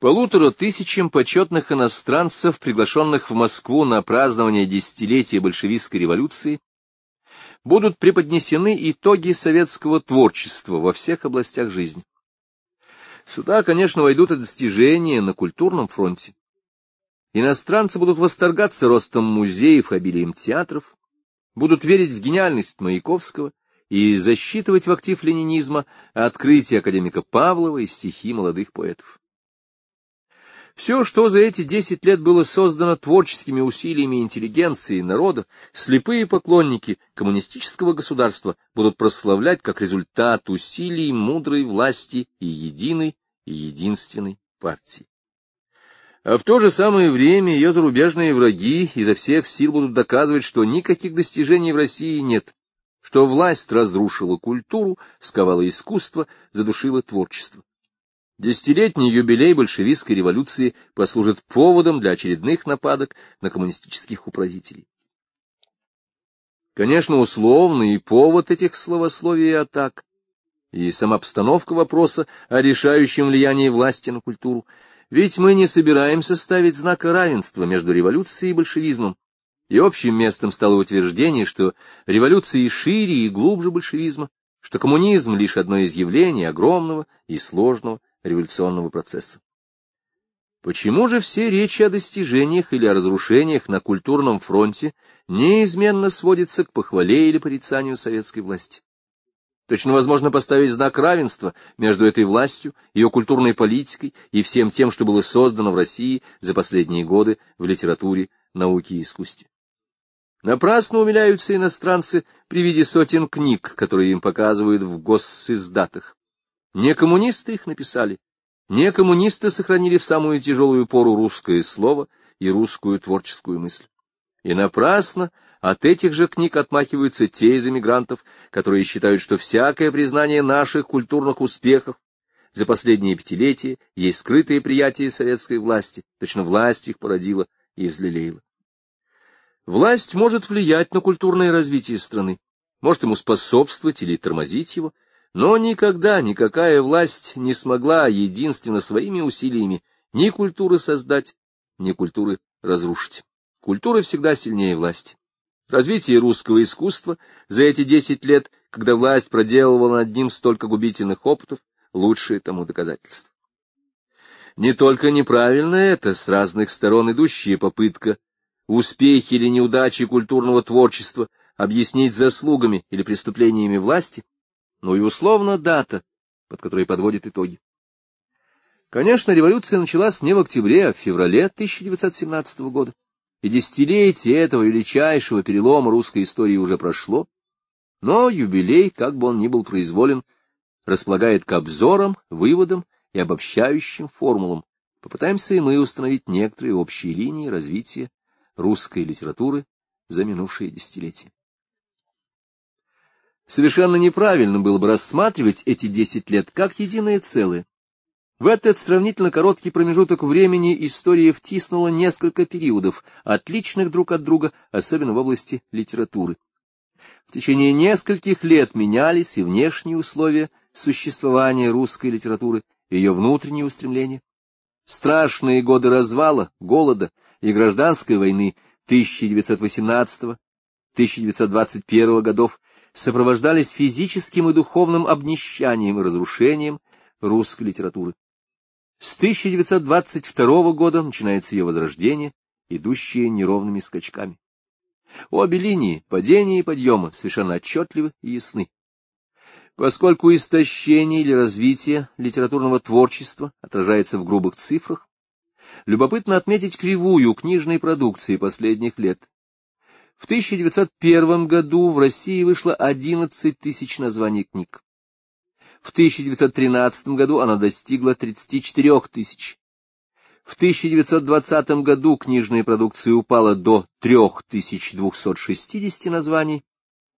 Полутора тысячам почетных иностранцев, приглашенных в Москву на празднование десятилетия большевистской революции, будут преподнесены итоги советского творчества во всех областях жизни. Сюда, конечно, войдут и достижения на культурном фронте. Иностранцы будут восторгаться ростом музеев, обилием театров, будут верить в гениальность Маяковского и засчитывать в актив ленинизма открытие академика Павлова и стихи молодых поэтов. Все, что за эти десять лет было создано творческими усилиями интеллигенции и народа, слепые поклонники коммунистического государства будут прославлять как результат усилий мудрой власти и единой и единственной партии. А в то же самое время ее зарубежные враги изо всех сил будут доказывать, что никаких достижений в России нет, что власть разрушила культуру, сковала искусство, задушила творчество. Десятилетний юбилей большевистской революции послужит поводом для очередных нападок на коммунистических управителей. Конечно, условный повод этих словословий и атак, и сама обстановка вопроса о решающем влиянии власти на культуру, ведь мы не собираемся ставить знака равенства между революцией и большевизмом, и общим местом стало утверждение, что революции шире и глубже большевизма, что коммунизм — лишь одно из явлений огромного и сложного революционного процесса. Почему же все речи о достижениях или о разрушениях на культурном фронте неизменно сводятся к похвале или порицанию советской власти? Точно возможно поставить знак равенства между этой властью, ее культурной политикой и всем тем, что было создано в России за последние годы в литературе, науке и искусстве. Напрасно умиляются иностранцы при виде сотен книг, которые им показывают в госиздатах. Не коммунисты их написали, не коммунисты сохранили в самую тяжелую пору русское слово и русскую творческую мысль. И напрасно от этих же книг отмахиваются те из эмигрантов, которые считают, что всякое признание наших культурных успехов за последние пятилетия есть скрытое приятие советской власти, точно власть их породила и взлелеяла. Власть может влиять на культурное развитие страны, может ему способствовать или тормозить его, но никогда никакая власть не смогла единственно своими усилиями ни культуры создать, ни культуры разрушить. Культура всегда сильнее власти. Развитие русского искусства за эти десять лет, когда власть проделывала над ним столько губительных опытов, лучшее тому доказательство. Не только неправильно это, с разных сторон идущая попытка успехи или неудачи культурного творчества объяснить заслугами или преступлениями власти, но и условно дата, под которой подводит итоги. Конечно, революция началась не в октябре, а в феврале 1917 года, и десятилетие этого величайшего перелома русской истории уже прошло, но юбилей, как бы он ни был произволен, располагает к обзорам, выводам и обобщающим формулам. Попытаемся и мы установить некоторые общие линии развития русской литературы за минувшие десятилетия. Совершенно неправильно было бы рассматривать эти десять лет как единое целое. В этот сравнительно короткий промежуток времени история втиснула несколько периодов, отличных друг от друга, особенно в области литературы. В течение нескольких лет менялись и внешние условия существования русской литературы, ее внутренние устремления. Страшные годы развала, голода и гражданской войны 1918-1921 годов сопровождались физическим и духовным обнищанием и разрушением русской литературы. С 1922 года начинается ее возрождение, идущее неровными скачками. Обе линии, падения и подъема, совершенно отчетливы и ясны. Поскольку истощение или развитие литературного творчества отражается в грубых цифрах, любопытно отметить кривую книжной продукции последних лет. В 1901 году в России вышло 11 тысяч названий книг. В 1913 году она достигла 34 тысяч. В 1920 году книжная продукция упала до 3260 названий,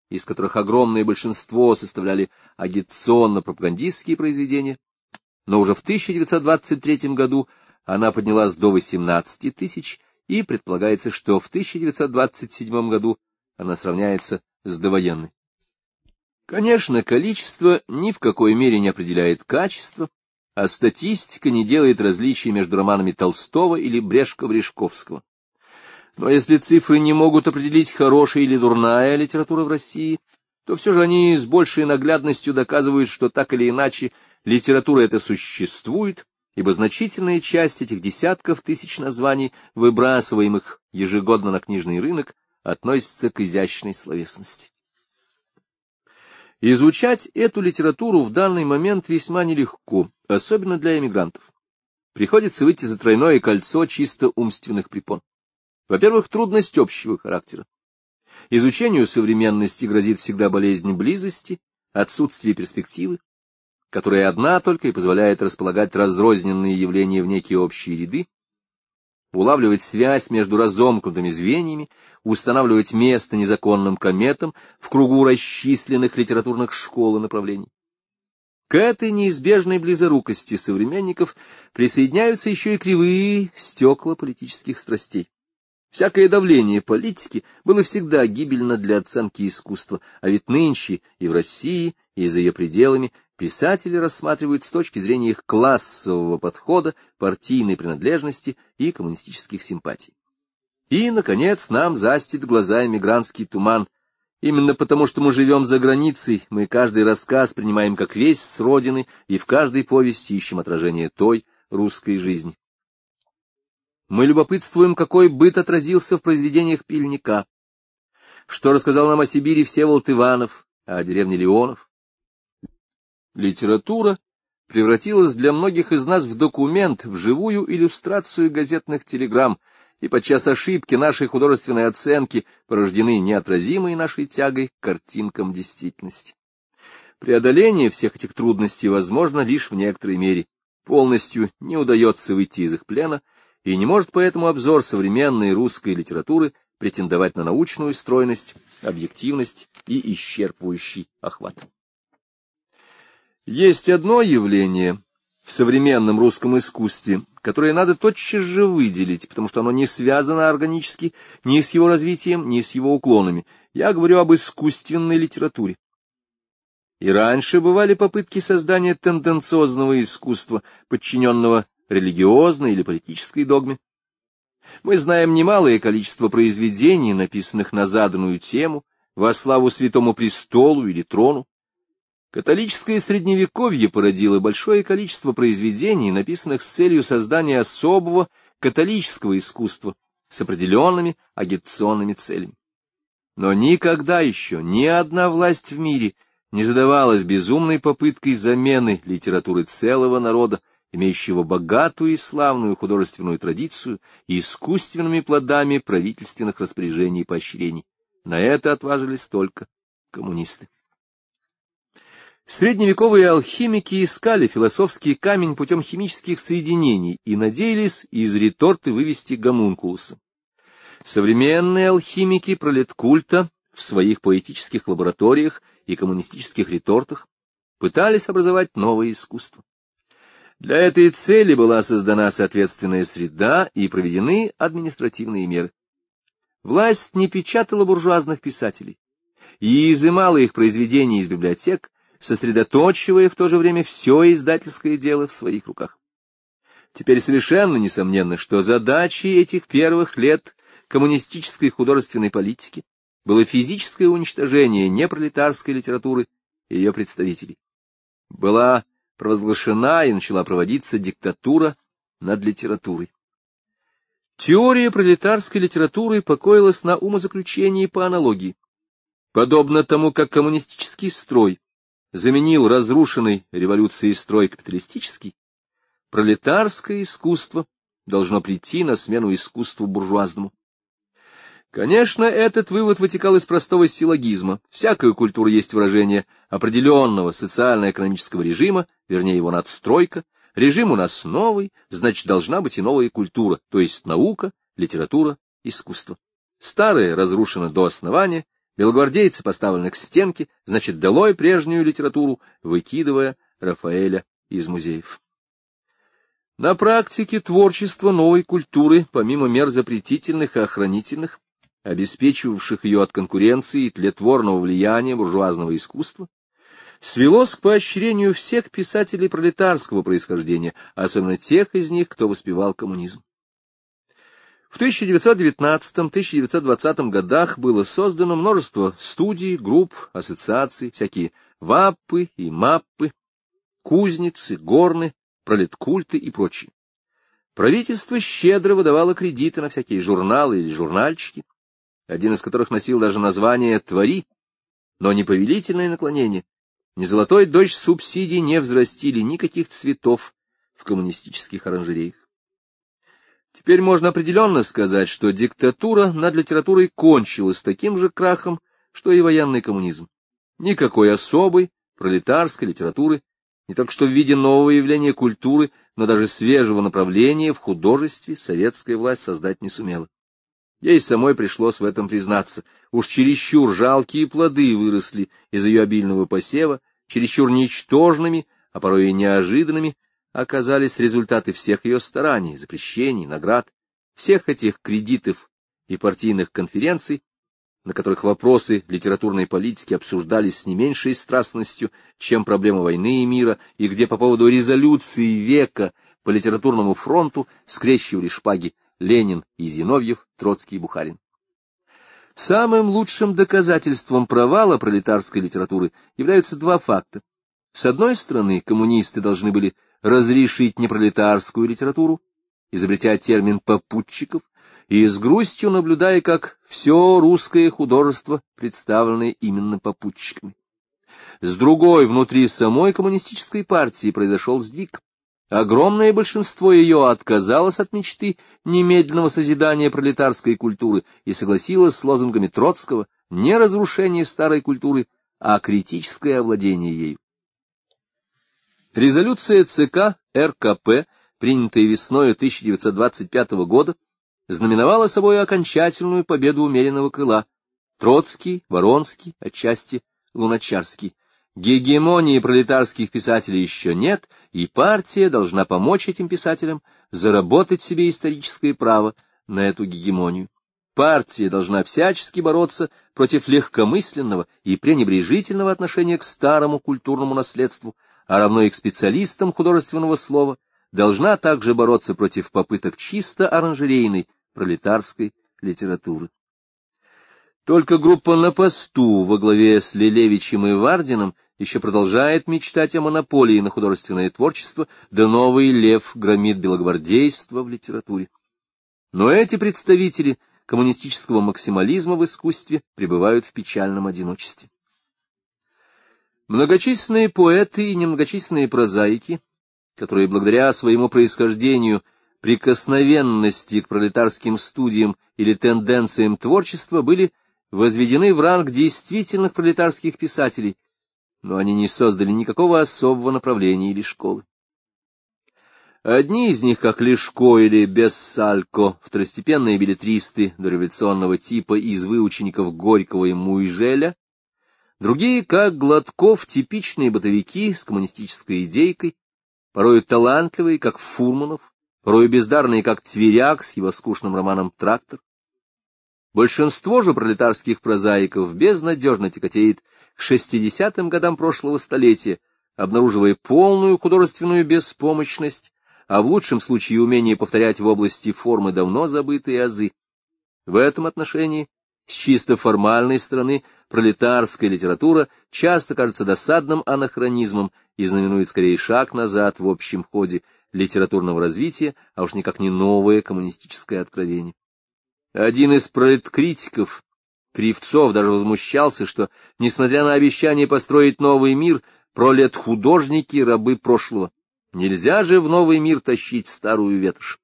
из которых огромное большинство составляли агитационно-пропагандистские произведения, но уже в 1923 году она поднялась до 18 тысяч, и предполагается, что в 1927 году она сравняется с довоенной. Конечно, количество ни в какой мере не определяет качество, а статистика не делает различия между романами Толстого или Брешко-Брешковского. Но если цифры не могут определить, хорошая или дурная литература в России, то все же они с большей наглядностью доказывают, что так или иначе литература эта существует, ибо значительная часть этих десятков тысяч названий, выбрасываемых ежегодно на книжный рынок, относится к изящной словесности. Изучать эту литературу в данный момент весьма нелегко, особенно для эмигрантов. Приходится выйти за тройное кольцо чисто умственных препон. Во-первых, трудность общего характера. Изучению современности грозит всегда болезнь близости, отсутствие перспективы, которая одна только и позволяет располагать разрозненные явления в некие общие ряды, улавливать связь между разомкнутыми звеньями, устанавливать место незаконным кометам в кругу расчисленных литературных школ и направлений. К этой неизбежной близорукости современников присоединяются еще и кривые стекла политических страстей. Всякое давление политики было всегда гибельно для оценки искусства, а ведь нынче и в России, и за ее пределами писатели рассматривают с точки зрения их классового подхода, партийной принадлежности и коммунистических симпатий. И, наконец, нам застит глаза эмигрантский туман. Именно потому, что мы живем за границей, мы каждый рассказ принимаем как весь с родины, и в каждой повести ищем отражение той русской жизни. Мы любопытствуем, какой быт отразился в произведениях Пильника, что рассказал нам о Сибири Всеволод Иванов, о деревне Леонов. Литература превратилась для многих из нас в документ, в живую иллюстрацию газетных телеграмм, и подчас ошибки нашей художественной оценки порождены неотразимой нашей тягой к картинкам действительности. Преодоление всех этих трудностей возможно лишь в некоторой мере. Полностью не удается выйти из их плена, и не может поэтому обзор современной русской литературы претендовать на научную стройность, объективность и исчерпывающий охват. Есть одно явление в современном русском искусстве, которое надо тотчас же выделить, потому что оно не связано органически ни с его развитием, ни с его уклонами. Я говорю об искусственной литературе. И раньше бывали попытки создания тенденциозного искусства, подчиненного религиозной или политической догме. Мы знаем немалое количество произведений, написанных на заданную тему, во славу святому престолу или трону. Католическое средневековье породило большое количество произведений, написанных с целью создания особого католического искусства с определенными агитационными целями. Но никогда еще ни одна власть в мире не задавалась безумной попыткой замены литературы целого народа, имеющего богатую и славную художественную традицию и искусственными плодами правительственных распоряжений и поощрений. На это отважились только коммунисты. Средневековые алхимики искали философский камень путем химических соединений и надеялись из реторты вывести гомункулуса. Современные алхимики пролеткульта в своих поэтических лабораториях и коммунистических ретортах пытались образовать новое искусство. Для этой цели была создана соответственная среда и проведены административные меры. Власть не печатала буржуазных писателей и изымала их произведения из библиотек, сосредоточивая в то же время все издательское дело в своих руках. Теперь совершенно несомненно, что задачей этих первых лет коммунистической художественной политики было физическое уничтожение непролетарской литературы и ее представителей. Была провозглашена и начала проводиться диктатура над литературой. Теория пролетарской литературы покоилась на умозаключении по аналогии. Подобно тому, как коммунистический строй заменил разрушенный революцией строй капиталистический, пролетарское искусство должно прийти на смену искусству буржуазному. Конечно, этот вывод вытекал из простого силлогизма. Всякая культура есть выражение определенного социально-экономического режима, вернее его надстройка. Режим у нас новый, значит, должна быть и новая культура, то есть наука, литература, искусство. Старое разрушено до основания, белогвардейцы поставлены к стенке, значит, долой прежнюю литературу, выкидывая Рафаэля из музеев. На практике творчество новой культуры, помимо мер запретительных и охранительных, обеспечивавших ее от конкуренции и тлетворного влияния буржуазного искусства, свелось к поощрению всех писателей пролетарского происхождения, особенно тех из них, кто воспевал коммунизм. В 1919-1920 годах было создано множество студий, групп, ассоциаций, всякие ВАПы и МАПы, кузницы, горны, пролеткульты и прочие. Правительство щедро выдавало кредиты на всякие журналы или журнальчики, один из которых носил даже название «Твори», но ни повелительное наклонение, ни золотой дождь субсидий не взрастили никаких цветов в коммунистических оранжереях. Теперь можно определенно сказать, что диктатура над литературой кончилась таким же крахом, что и военный коммунизм. Никакой особой пролетарской литературы, не только что в виде нового явления культуры, но даже свежего направления в художестве советская власть создать не сумела. Ей самой пришлось в этом признаться. Уж чересчур жалкие плоды выросли из ее обильного посева, чересчур ничтожными, а порой и неожиданными, оказались результаты всех ее стараний, запрещений, наград, всех этих кредитов и партийных конференций, на которых вопросы литературной политики обсуждались с не меньшей страстностью, чем проблема войны и мира, и где по поводу резолюции века по литературному фронту скрещивали шпаги Ленин и Зиновьев, Троцкий и Бухарин. Самым лучшим доказательством провала пролетарской литературы являются два факта. С одной стороны, коммунисты должны были разрешить непролетарскую литературу, изобретя термин «попутчиков», и с грустью наблюдая, как все русское художество представлено именно попутчиками. С другой, внутри самой коммунистической партии произошел сдвиг. Огромное большинство ее отказалось от мечты немедленного созидания пролетарской культуры и согласилось с лозунгами Троцкого не разрушение старой культуры, а критическое овладение ею. Резолюция ЦК РКП, принятая весной 1925 года, знаменовала собой окончательную победу умеренного крыла. Троцкий, Воронский, отчасти Луначарский. Гегемонии пролетарских писателей еще нет, и партия должна помочь этим писателям заработать себе историческое право на эту гегемонию. Партия должна всячески бороться против легкомысленного и пренебрежительного отношения к старому культурному наследству, а равно и к специалистам художественного слова, должна также бороться против попыток чисто оранжерейной пролетарской литературы. Только группа «На посту» во главе с Лелевичем и Вардином еще продолжает мечтать о монополии на художественное творчество, да новый лев громит белогвардейство в литературе. Но эти представители коммунистического максимализма в искусстве пребывают в печальном одиночестве. Многочисленные поэты и немногочисленные прозаики, которые благодаря своему происхождению, прикосновенности к пролетарским студиям или тенденциям творчества, были возведены в ранг действительных пролетарских писателей, но они не создали никакого особого направления или школы. Одни из них, как Лешко или Бессалько, второстепенные билетристы дореволюционного типа из выучеников Горького и Муйжеля, Другие, как Гладков, типичные бытовики с коммунистической идейкой, порою талантливые, как Фурманов, порою бездарные, как Тверяк с его скучным романом «Трактор». Большинство же пролетарских прозаиков безнадежно тяготеет к шестидесятым годам прошлого столетия, обнаруживая полную художественную беспомощность, а в лучшем случае умение повторять в области формы давно забытые азы. В этом отношении с чисто формальной стороны пролетарская литература часто кажется досадным анахронизмом и знаменует скорее шаг назад в общем ходе литературного развития, а уж никак не новое коммунистическое откровение. Один из пролеткритиков, Кривцов, даже возмущался, что, несмотря на обещание построить новый мир, пролет-художники — рабы прошлого. Нельзя же в новый мир тащить старую ветошь.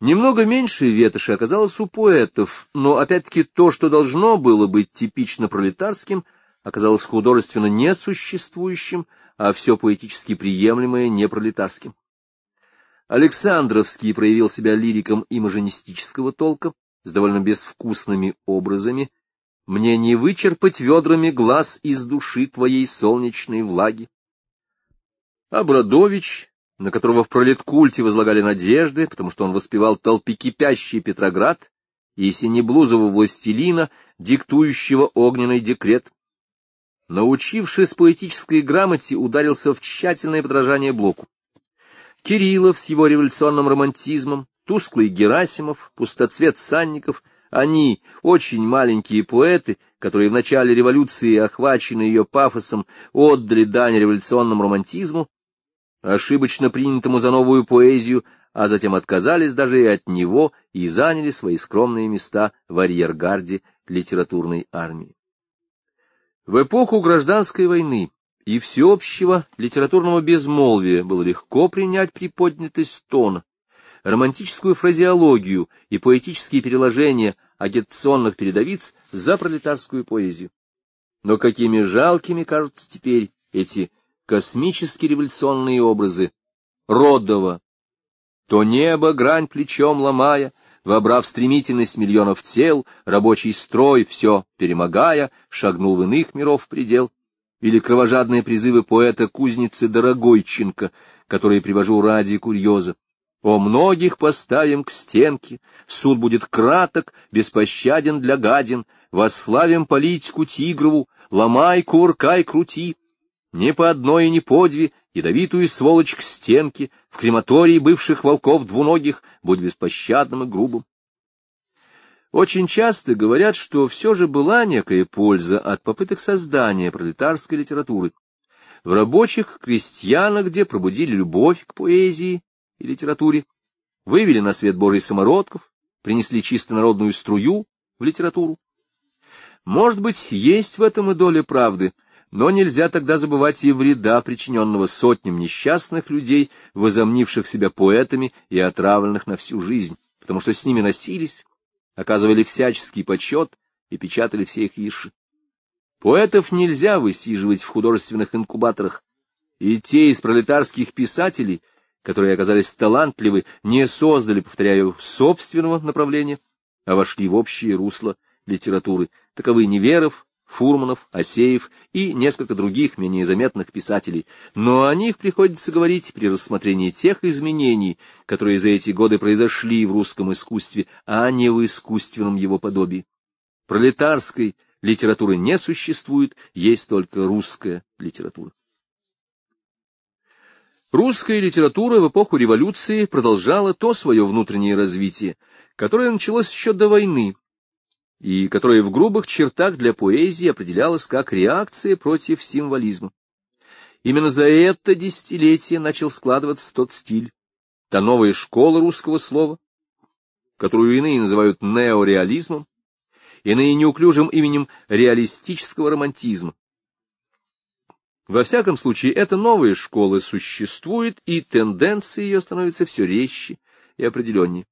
Немного меньше ветоши оказалось у поэтов, но опять-таки то, что должно было быть типично пролетарским, оказалось художественно несуществующим, а все поэтически приемлемое непролетарским. Александровский проявил себя лириком имажинистического толка, с довольно безвкусными образами. «Мне не вычерпать ведрами глаз из души твоей солнечной влаги». Абрадович на которого в пролеткульте возлагали надежды, потому что он воспевал толпикипящий Петроград и синеблузового властелина, диктующего огненный декрет. научившись поэтической грамоте, ударился в тщательное подражание Блоку. Кириллов с его революционным романтизмом, тусклый Герасимов, пустоцвет Санников — они, очень маленькие поэты, которые в начале революции, охвачены ее пафосом, отдали дань революционному романтизму, ошибочно принятому за новую поэзию, а затем отказались даже и от него и заняли свои скромные места в арьергарде литературной армии. В эпоху гражданской войны и всеобщего литературного безмолвия было легко принять приподнятость тона, романтическую фразеологию и поэтические переложения агитационных передовиц за пролетарскую поэзию. Но какими жалкими кажутся теперь эти космические революционные образы Родова. То небо, грань плечом ломая, вобрав стремительность миллионов тел, рабочий строй, все перемогая, шагнул в иных миров предел. Или кровожадные призывы поэта-кузницы Дорогойченко, которые привожу ради курьеза. О многих поставим к стенке, суд будет краток, беспощаден для гадин, восславим политику Тигрову, ломай, кувыркай, крути. Не по одной и не по две, ядовитую сволочь к стенке, в крематории бывших волков двуногих, будь беспощадным и грубым. Очень часто говорят, что все же была некая польза от попыток создания пролетарской литературы. В рабочих крестьянах, где пробудили любовь к поэзии, и литературе, вывели на свет Божий самородков, принесли чисто народную струю в литературу. Может быть, есть в этом и доля правды, но нельзя тогда забывать и вреда, причиненного сотням несчастных людей, возомнивших себя поэтами и отравленных на всю жизнь, потому что с ними носились, оказывали всяческий почет и печатали все их вирши. Поэтов нельзя высиживать в художественных инкубаторах, и те из пролетарских писателей, которые оказались талантливы, не создали, повторяю, собственного направления, а вошли в общее русло литературы. Таковы Неверов, Фурманов, Осеев и несколько других менее заметных писателей, но о них приходится говорить при рассмотрении тех изменений, которые за эти годы произошли в русском искусстве, а не в искусственном его подобии. Пролетарской литературы не существует, есть только русская литература. Русская литература в эпоху революции продолжала то свое внутреннее развитие, которое началось еще до войны, и которое в грубых чертах для поэзии определялось как реакция против символизма. Именно за это десятилетие начал складываться тот стиль, та новая школа русского слова, которую иные называют неореализмом, иные неуклюжим именем реалистического романтизма. Во всяком случае, эта новая школа существует, и тенденции ее становятся все резче и определеннее.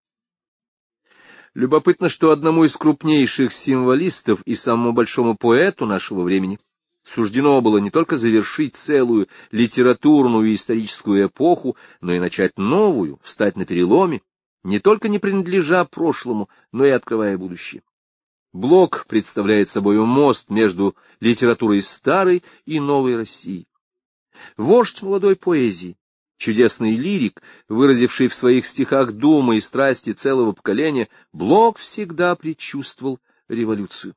Любопытно, что одному из крупнейших символистов и самому большому поэту нашего времени суждено было не только завершить целую литературную и историческую эпоху, но и начать новую, встать на переломе, не только не принадлежа прошлому, но и открывая будущее. Блок представляет собой мост между литературой старой и новой России. Вождь молодой поэзии, чудесный лирик, выразивший в своих стихах думы и страсти целого поколения, Блок всегда предчувствовал революцию.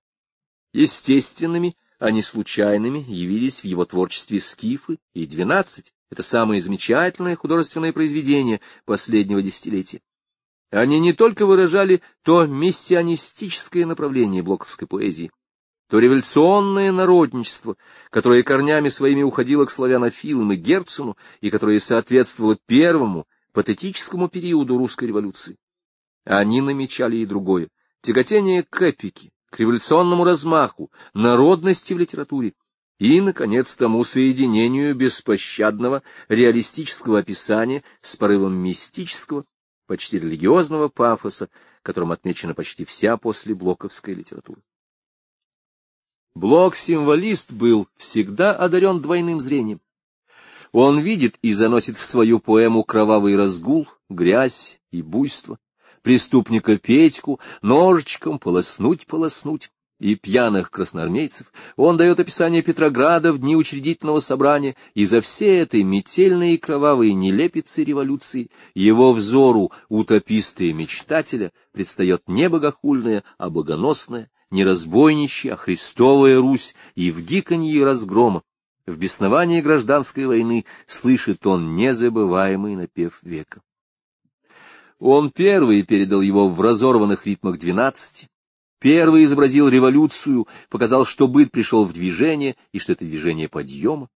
Естественными, а не случайными, явились в его творчестве «Скифы» и «Двенадцать». Это самое замечательное художественное произведение последнего десятилетия. Они не только выражали то мессианистическое направление блоковской поэзии, то революционное народничество, которое корнями своими уходило к славянофилам и Герцену, и которое соответствовало первому патетическому периоду русской революции. Они намечали и другое — тяготение к эпике, к революционному размаху, народности в литературе и, наконец, тому соединению беспощадного реалистического описания с порывом мистического, почти религиозного пафоса, которым отмечена почти вся послеблоковская литература. Блок-символист был всегда одарен двойным зрением. Он видит и заносит в свою поэму кровавый разгул, грязь и буйство, преступника Петьку ножичком полоснуть-полоснуть, и пьяных красноармейцев, он дает описание Петрограда в дни учредительного собрания, и за все этой метельные и кровавые нелепицы революции его взору утописта и мечтателя предстает не богохульное, а богоносное, не разбойничья, а христовая Русь, и в гиканье разгрома, в бесновании гражданской войны слышит он незабываемый напев века. Он первый передал его в разорванных ритмах двенадцати, первый изобразил революцию, показал, что быт пришел в движение и что это движение подъема.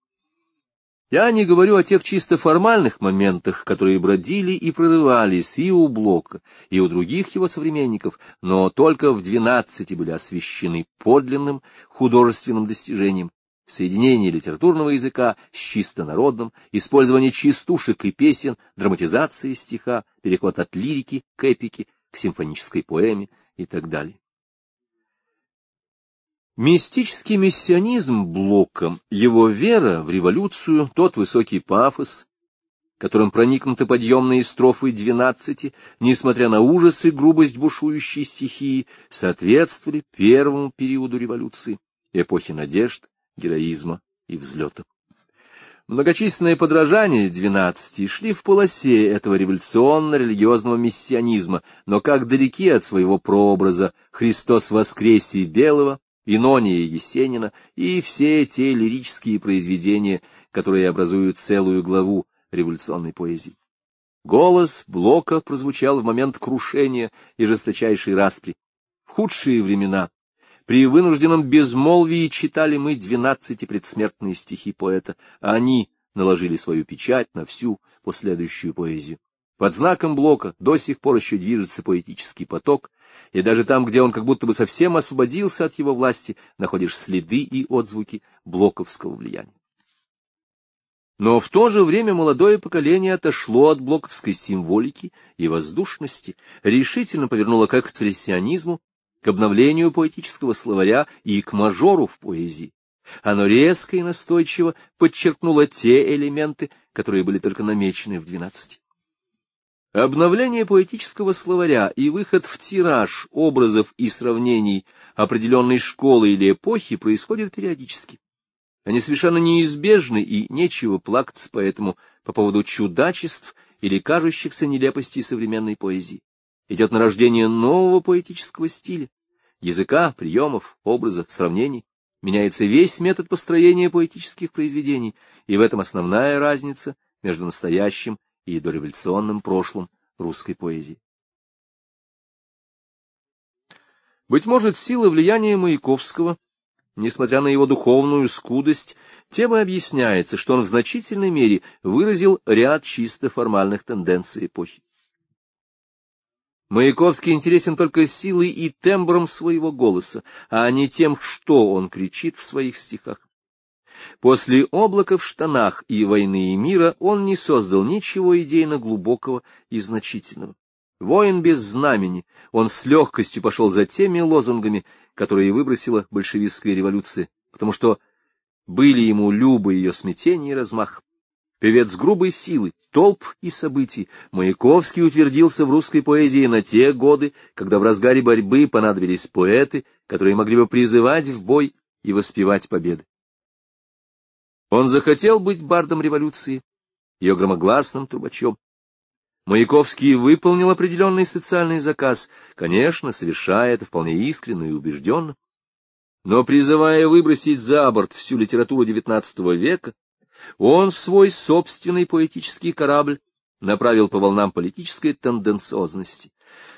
Я не говорю о тех чисто формальных моментах, которые бродили и прорывались и у Блока, и у других его современников, но только в двенадцати были освящены подлинным художественным достижением, соединение литературного языка с чисто народным, использование частушек и песен, драматизация стиха, переход от лирики к эпике, к симфонической поэме и так далее. Мистический миссионизм Блока, его вера в революцию, тот высокий пафос, которым проникнуты подъемные строфы двенадцати, несмотря на ужас и грубость бушующей стихии, соответствовали первому периоду революции, эпохи надежд, героизма и взлета. Многочисленные подражания двенадцати шли в полосе этого революционно-религиозного миссионизма, но как далеки от своего прообраза Христос воскресе белого, Инония Есенина и все те лирические произведения, которые образуют целую главу революционной поэзии. Голос Блока прозвучал в момент крушения и жесточайшей распри. В худшие времена при вынужденном безмолвии читали мы двенадцати предсмертные стихи поэта, а они наложили свою печать на всю последующую поэзию. Под знаком Блока до сих пор еще движется поэтический поток, и даже там, где он как будто бы совсем освободился от его власти, находишь следы и отзвуки блоковского влияния. Но в то же время молодое поколение отошло от блоковской символики и воздушности, решительно повернуло к экспрессионизму к обновлению поэтического словаря и к мажору в поэзии. Оно резко и настойчиво подчеркнуло те элементы, которые были только намечены в двенадцати. Обновление поэтического словаря и выход в тираж образов и сравнений определенной школы или эпохи происходит периодически. Они совершенно неизбежны, и нечего плакаться поэтому по поводу чудачеств или кажущихся нелепостей современной поэзии идет нарождение нового поэтического стиля, языка, приемов, образов, сравнений. Меняется весь метод построения поэтических произведений, и в этом основная разница между настоящим и дореволюционным прошлым русской поэзии. Быть может, сила влияния Маяковского, несмотря на его духовную скудость, тем и объясняется, что он в значительной мере выразил ряд чисто формальных тенденций эпохи. Маяковский интересен только силой и тембром своего голоса, а не тем, что он кричит в своих стихах. После «Облака в штанах» и «Войны и мира» он не создал ничего идейно глубокого и значительного. Воин без знамени, он с легкостью пошел за теми лозунгами, которые выбросила большевистская революция, потому что были ему любы ее смятение и размах. Певец грубой силы, толп и событий, Маяковский утвердился в русской поэзии на те годы, когда в разгаре борьбы понадобились поэты, которые могли бы призывать в бой и воспевать победы. Он захотел быть бардом революции, ее громогласным трубачом. Маяковский выполнил определенный социальный заказ, конечно, совершая это вполне искренне и убежденно. Но призывая выбросить за борт всю литературу XIX века, он свой собственный поэтический корабль направил по волнам политической тенденциозности.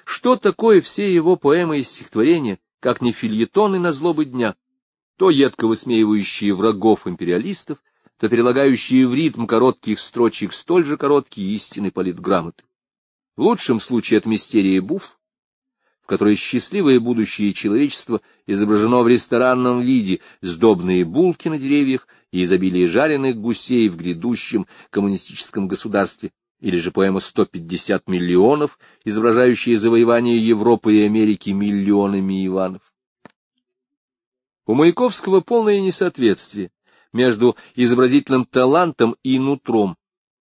Что такое все его поэмы и стихотворения, как не фильетоны на злобы дня, то едко высмеивающие врагов империалистов, то перелагающие в ритм коротких строчек столь же короткие истины политграмоты. В лучшем случае это мистерия Буф, в которой счастливое будущее человечества изображено в ресторанном виде, сдобные булки на деревьях и изобилие жареных гусей в грядущем коммунистическом государстве, или же поэма «150 миллионов», изображающая завоевание Европы и Америки миллионами Иванов. У Маяковского полное несоответствие между изобразительным талантом и нутром.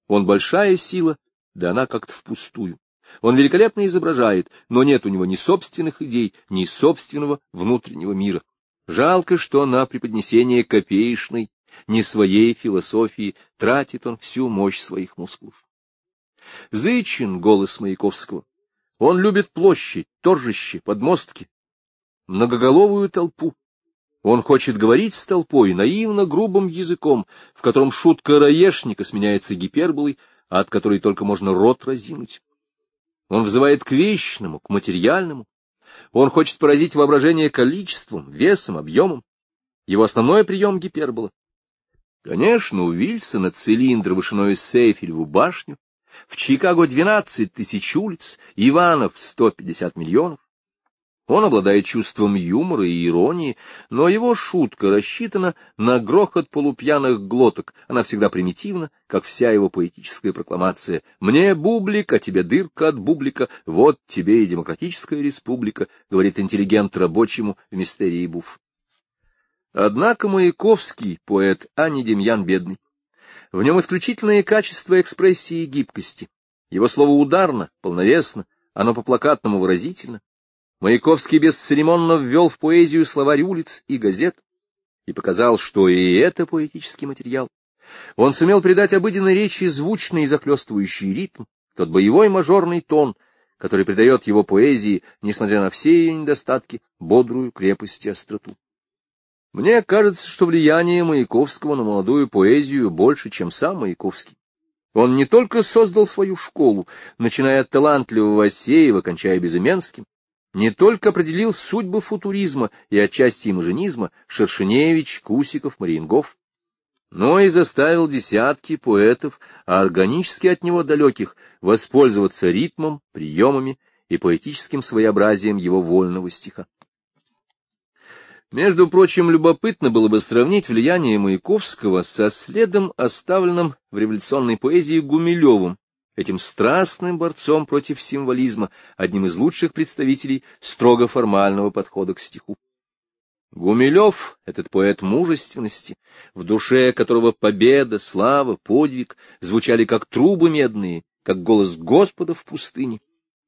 Он большая сила, да она как-то впустую. Он великолепно изображает, но нет у него ни собственных идей, ни собственного внутреннего мира. Жалко, что на преподнесение копеечной, не своей философии, тратит он всю мощь своих мускулов. Зычин голос Маяковского. Он любит площадь, торжище, подмостки. многоголовую толпу. Он хочет говорить с толпой наивно грубым языком, в котором шутка раешника сменяется гиперболой, а от которой только можно рот разинуть. Он взывает к вечному, к материальному. Он хочет поразить воображение количеством, весом, объемом. Его основной прием — гипербола. Конечно, у Вильсона цилиндр вышиной с Эйфелеву башню, в Чикаго 12 тысяч улиц, Иванов 150 миллионов. Он обладает чувством юмора и иронии, но его шутка рассчитана на грохот полупьяных глоток. Она всегда примитивна, как вся его поэтическая прокламация. «Мне бублик, а тебе дырка от бублика, вот тебе и демократическая республика», — говорит интеллигент рабочему в мистерии Буф. Однако Маяковский — поэт, а не Демьян Бедный. В нем исключительные качества экспрессии и гибкости. Его слово ударно, полновесно, оно по-плакатному выразительно. Маяковский бесцеремонно ввел в поэзию словарь улиц и газет и показал, что и это поэтический материал. Он сумел придать обыденной речи звучный и захлестывающий ритм, тот боевой мажорный тон, который придает его поэзии, несмотря на все ее недостатки, бодрую крепость и остроту. Мне кажется, что влияние Маяковского на молодую поэзию больше, чем сам Маяковский. Он не только создал свою школу, начиная от талантливого Асеева, кончая Безыменским, не только определил судьбы футуризма и отчасти имажинизма Шершеневич, Кусиков, Мариенгоф, но и заставил десятки поэтов, а органически от него далеких, воспользоваться ритмом, приемами и поэтическим своеобразием его вольного стиха. Между прочим, любопытно было бы сравнить влияние Маяковского со следом, оставленным в революционной поэзии Гумилевым, этим страстным борцом против символизма, одним из лучших представителей строго формального подхода к стиху. Гумилев, этот поэт мужественности, в душе которого победа, слава, подвиг звучали как трубы медные, как голос Господа в пустыне,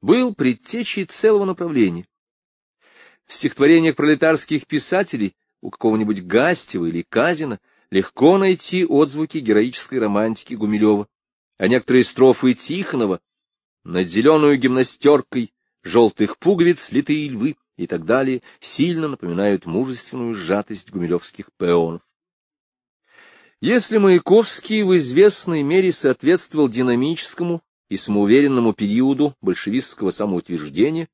был предтечей целого направления. В стихотворениях пролетарских писателей у какого-нибудь Гастева или Казина легко найти отзвуки героической романтики Гумилева, а некоторые строфы Тихонова над зеленую гимнастеркой желтых пуговиц литые львы и так далее сильно напоминают мужественную сжатость гумилевских пеонов. Если Маяковский в известной мере соответствовал динамическому и самоуверенному периоду большевистского самоутверждения,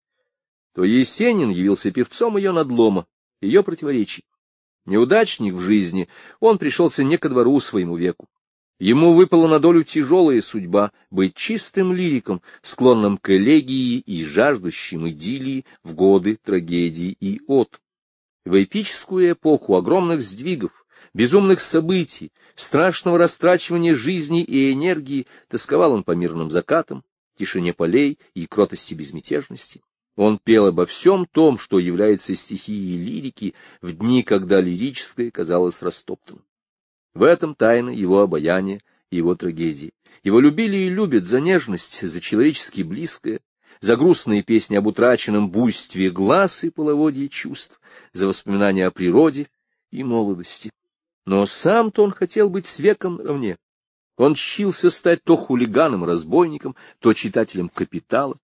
то Есенин явился певцом ее надлома, ее противоречий. Неудачник в жизни, он пришелся не ко двору своему веку. Ему выпала на долю тяжелая судьба быть чистым лириком, склонным к элегии и жаждущим идиллии в годы трагедии и от. В эпическую эпоху огромных сдвигов, безумных событий, страшного растрачивания жизни и энергии тосковал он по мирным закатам, тишине полей и кротости безмятежности. Он пел обо всем том, что является стихией лирики в дни, когда лирическое казалось растоптанным. В этом тайна его обаяния и его трагедии. Его любили и любят за нежность, за человечески близкое, за грустные песни об утраченном буйстве глаз и половодье чувств, за воспоминания о природе и молодости. Но сам-то он хотел быть с веком наравне. Он чился стать то хулиганом, разбойником, то читателем капитала,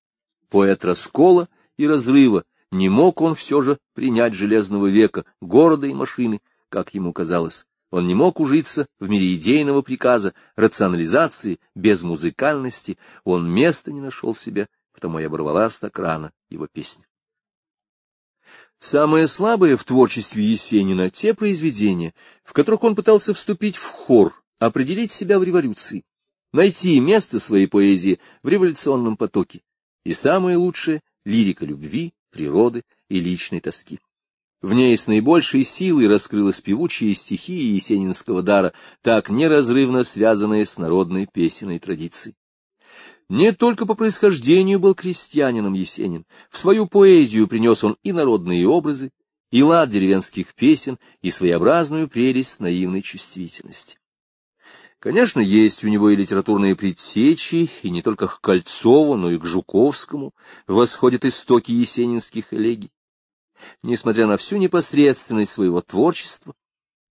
поэт раскола и разрыва. Не мог он все же принять железного века, города и машины, как ему казалось. Он не мог ужиться в мире идейного приказа, рационализации, без музыкальности. Он места не нашел себе, потому и оборвалась так рано его песня. Самое слабое в творчестве Есенина — те произведения, в которых он пытался вступить в хор, определить себя в революции, найти место своей поэзии в революционном потоке. И самое лучшее — лирика любви, природы и личной тоски. В ней с наибольшей силой раскрылась певучая стихия есенинского дара, так неразрывно связанная с народной песенной традицией. Не только по происхождению был крестьянином Есенин, в свою поэзию принес он и народные образы, и лад деревенских песен, и своеобразную прелесть наивной чувствительности. Конечно, есть у него и литературные предсечи, и не только к Кольцову, но и к Жуковскому восходят истоки есенинских элегий. Несмотря на всю непосредственность своего творчества,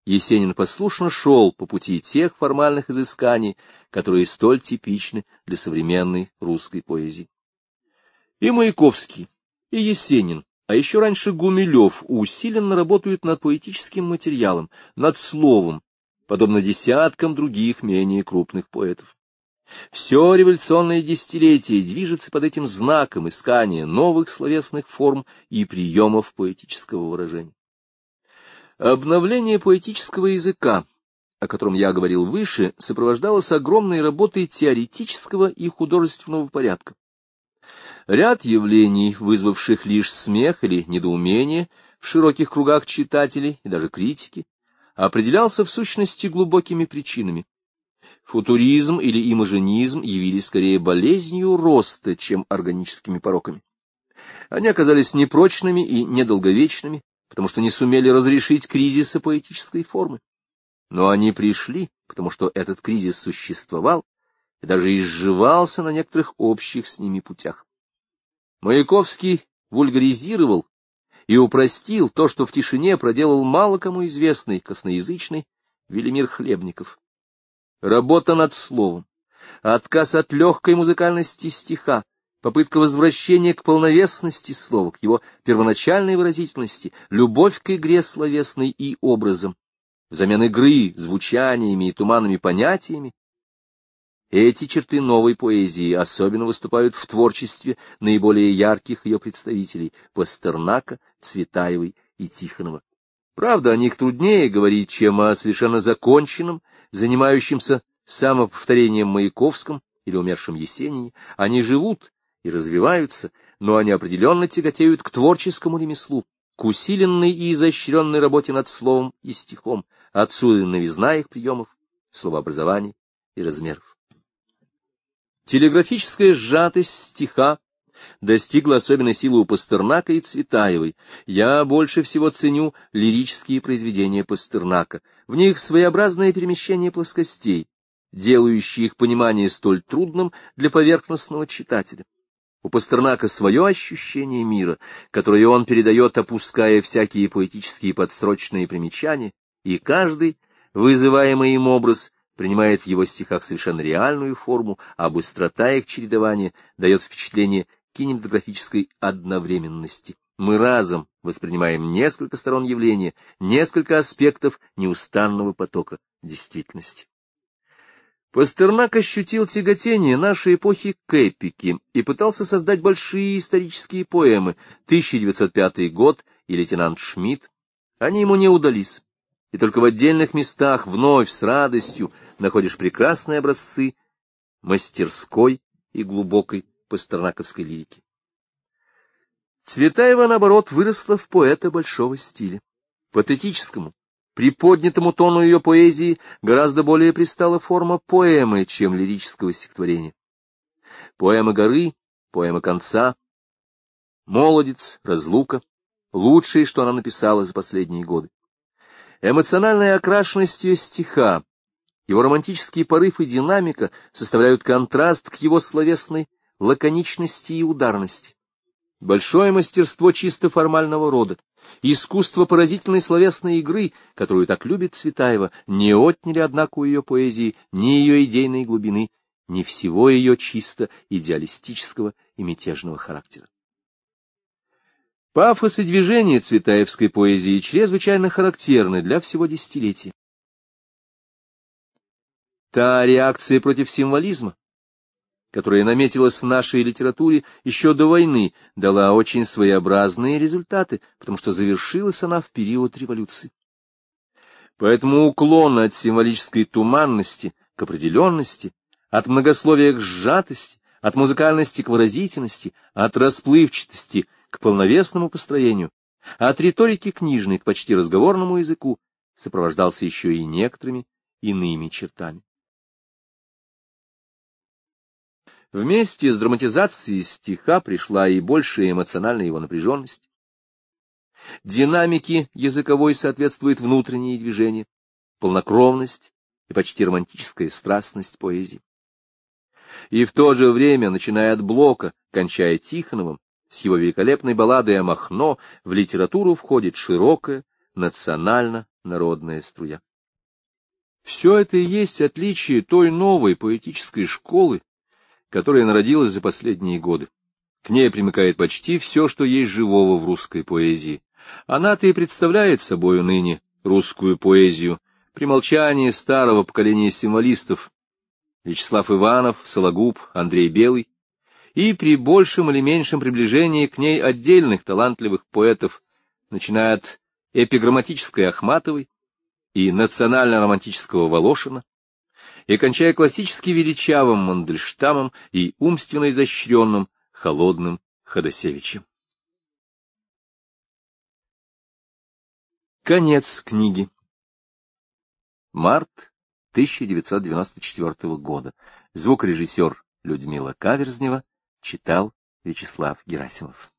Есенин послушно шел по пути тех формальных изысканий, которые столь типичны для современной русской поэзии. И Маяковский, и Есенин а еще раньше Гумилев усиленно работают над поэтическим материалом, над словом, подобно десяткам других менее крупных поэтов. Все революционное десятилетие движется под этим знаком искания новых словесных форм и приемов поэтического выражения. Обновление поэтического языка, о котором я говорил выше, сопровождалось огромной работой теоретического и художественного порядка. Ряд явлений, вызвавших лишь смех или недоумение в широких кругах читателей и даже критики, определялся в сущности глубокими причинами. Футуризм или имажинизм явились скорее болезнью роста, чем органическими пороками. Они оказались непрочными и недолговечными, потому что не сумели разрешить кризиса поэтической формы. Но они пришли, потому что этот кризис существовал и даже изживался на некоторых общих с ними путях. Маяковский вульгаризировал и упростил то, что в тишине проделал мало кому известный косноязычный Велимир Хлебников. Работа над словом, отказ от легкой музыкальности стиха, попытка возвращения к полновесности слова, к его первоначальной выразительности, любовь к игре словесной и образом, взамен игры звучаниями и туманными понятиями, эти черты новой поэзии особенно выступают в творчестве наиболее ярких ее представителей — Пастернака, Цветаевой и Тихонова. Правда, о них труднее говорить, чем о совершенно законченном, занимающемся самоповторением Маяковском или умершем Есенине. Они живут и развиваются, но они определенно тяготеют к творческому ремеслу, к усиленной и изощренной работе над словом и стихом, отсюда новизна их приемов, словообразований и размеров. Телеграфическая сжатость стиха достигла особенной силы у Пастернака и Цветаевой. Я больше всего ценю лирические произведения Пастернака. В них своеобразное перемещение плоскостей, делающие их понимание столь трудным для поверхностного читателя. У Пастернака свое ощущение мира, которое он передает, опуская всякие поэтические подстрочные примечания, и каждый, вызываемый им образ, принимает в его стихах совершенно реальную форму, а быстрота их чередования дает впечатление кинематографической одновременности. Мы разом воспринимаем несколько сторон явления, несколько аспектов неустанного потока действительности. Пастернак ощутил тяготение нашей эпохи к эпике и пытался создать большие исторические поэмы «1905 год» и «Лейтенант Шмидт». Они ему не удались, и только в отдельных местах вновь с радостью находишь прекрасные образцы мастерской и глубокой пастернаковской лирики. Цветаева, наоборот, выросла в поэта большого стиля, патетическому, приподнятому тону ее поэзии гораздо более пристала форма поэмы, чем лирического стихотворения. Поэма горы, поэма конца, молодец, разлука — лучшее, что она написала за последние годы. Эмоциональная окрашенность ее стиха, его романтический порыв и динамика составляют контраст к его словесной лаконичности и ударности. Большое мастерство чисто формального рода, искусство поразительной словесной игры, которую так любит Цветаева, не отняли, однако, у ее поэзии ни ее идейной глубины, ни всего ее чисто идеалистического и мятежного характера. Пафос и движение цветаевской поэзии чрезвычайно характерны для всего десятилетия. Та реакция против символизма, которая наметилась в нашей литературе еще до войны, дала очень своеобразные результаты, потому что завершилась она в период революции. Поэтому уклон от символической туманности к определенности, от многословия к сжатости, от музыкальности к выразительности, от расплывчатости к полновесному построению, от риторики книжной к почти разговорному языку сопровождался еще и некоторыми иными чертами. Вместе с драматизацией стиха пришла и большая эмоциональная его напряженность. Динамике языковой соответствует внутреннее движение, полнокровность и почти романтическая страстность поэзии. И в то же время, начиная от Блока, кончая Тихоновым, с его великолепной балладой о Махно, в литературу входит широкая национально-народная струя. Все это и есть отличие той новой поэтической школы, которая народилась за последние годы. К ней примыкает почти все, что есть живого в русской поэзии. Она-то и представляет собою ныне русскую поэзию, при молчании старого поколения символистов Вячеслав Иванов, Сологуб, Андрей Белый, и при большем или меньшем приближении к ней отдельных талантливых поэтов, начиная от эпиграмматической Ахматовой и национально-романтического Волошина, и кончая классически величавым Мандельштамом и умственно изощренным холодным Ходосевичем. Конец книги. Март 1994 года. Звукорежиссер Людмила Каверзнева читал Вячеслав Герасимов.